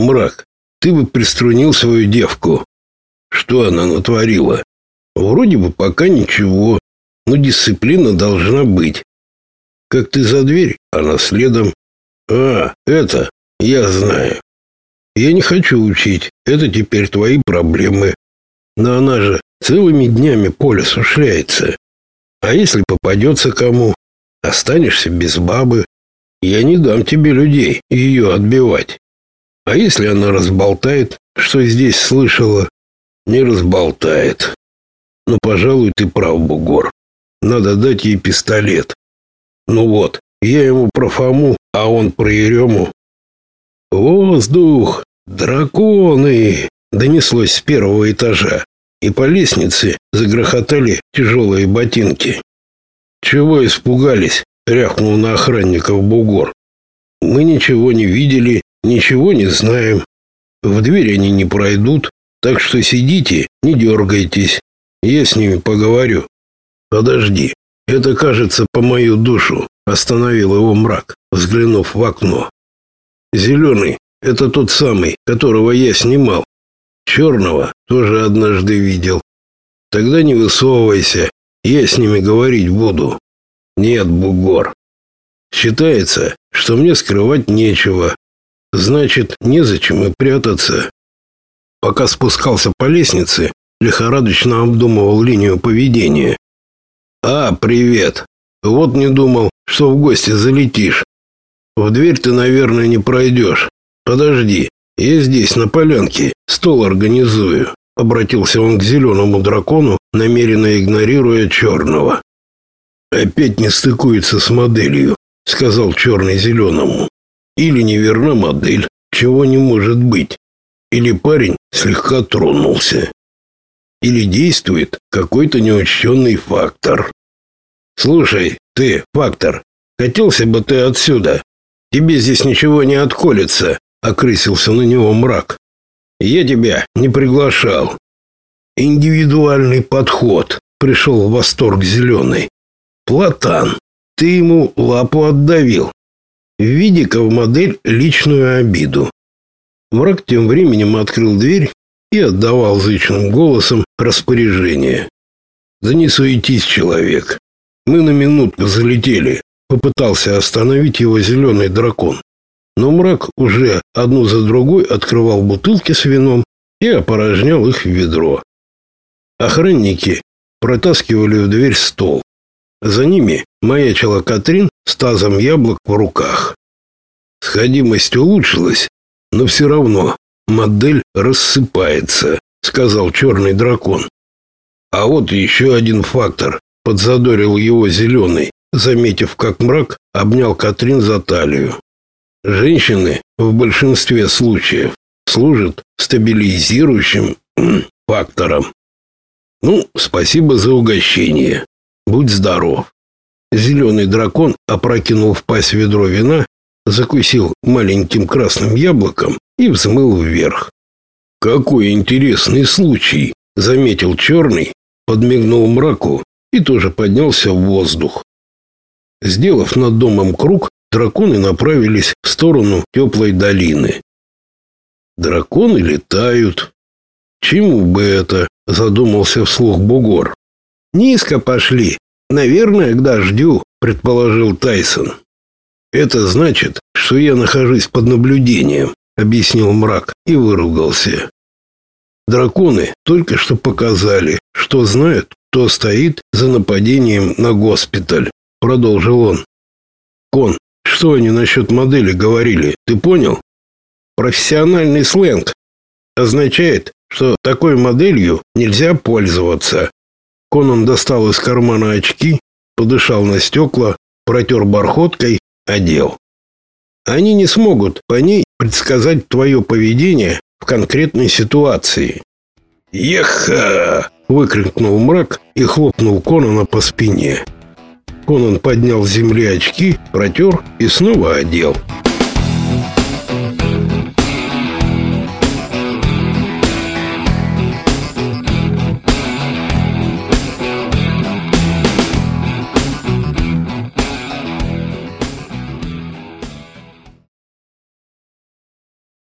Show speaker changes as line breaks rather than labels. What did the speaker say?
Мрак, ты бы приструнил свою девку. Что она натворила? Вроде бы пока ничего, но дисциплина должна быть. Как ты за дверь, она следом. А, это, я знаю. Я не хочу учить, это теперь твои проблемы. Но она же целыми днями по лесу шляется. А если попадется кому, останешься без бабы. Я не дам тебе людей ее отбивать. А если она разболтает, что здесь слышала? Не разболтает. Но, пожалуй, ты прав, Бугор. Надо дать ей пистолет. Ну вот, я ему про Фому, а он про Ерему. Воздух! Драконы! Донеслось с первого этажа, и по лестнице загрохотали тяжелые ботинки. Чего испугались? рявкнул на охранников Бугор. Мы ничего не видели, ничего не знаем. В дверь они не пройдут, так что сидите, не дергайтесь. Я с ними поговорю. Подожди, это, кажется, по мою душу, остановил его мрак, взглянув в окно. Зеленый — это тот самый, которого я снимал. Черного тоже однажды видел. Тогда не высовывайся, я с ними говорить буду. Нет, бугор. Считается, что мне скрывать нечего. Значит, незачем и прятаться. Пока спускался по лестнице, лихорадочно обдумывал линию поведения. А, привет. Вот не думал, что в гости залетишь. В дверь ты, наверное, не пройдешь. Подожди, я здесь на полянке стол организую. Обратился он к зеленому дракону, намеренно игнорируя черного. Опять не стыкуется с моделью, сказал черный зеленому. Или неверна модель, чего не может быть. Или парень слегка тронулся. Или действует какой-то неучтенный фактор. Слушай, ты, фактор, хотелся бы ты отсюда. Тебе здесь ничего не отколется, окрысился на него мрак. Я тебя не приглашал. Индивидуальный подход, пришел в восторг зеленый. Платан, ты ему лапу отдавил. Введи-ка в модель личную обиду. Мрак тем временем открыл дверь и отдавал зычным голосом распоряжение. Да не суетись, человек. Мы на минутку залетели. Попытался остановить его зеленый дракон. Но мрак уже одну за другой открывал бутылки с вином и опорожнял их в ведро. Охранники протаскивали в дверь стол. За ними маячила Катрин с тазом яблок в руках. Сходимость улучшилась, но все равно модель рассыпается, сказал черный дракон. А вот еще один фактор, подзадорил его зеленый, заметив, как мрак обнял Катрин за талию. Женщины в большинстве случаев служат стабилизирующим фактором. Ну, спасибо за угощение. Будь здоров. Зеленый дракон опрокинул в пасть ведро вина, закусил маленьким красным яблоком и взмыл вверх. Какой интересный случай, заметил черный, подмигнул мраку и тоже поднялся в воздух. Сделав над домом круг, драконы направились в сторону теплой долины. Драконы летают. Чему бы это, задумался вслух Бугор. Низко пошли. Наверное, к дождю, предположил Тайсон. Это значит, что я нахожусь под наблюдением, объяснил мрак и выругался. Драконы только что показали, что знают, кто стоит за нападением на госпиталь, продолжил он. Кон, что они насчет модели говорили, ты понял? Профессиональный сленг означает, что такой моделью нельзя пользоваться. Конан достал из кармана очки, подышал на стекла, протер бархоткой, одел. Они не смогут по ней предсказать твое поведение в конкретной ситуации. «Еха!» — выкрикнул мрак и хлопнул Конана по спине. Конан поднял с земли очки, протер и снова одел. «Еха!»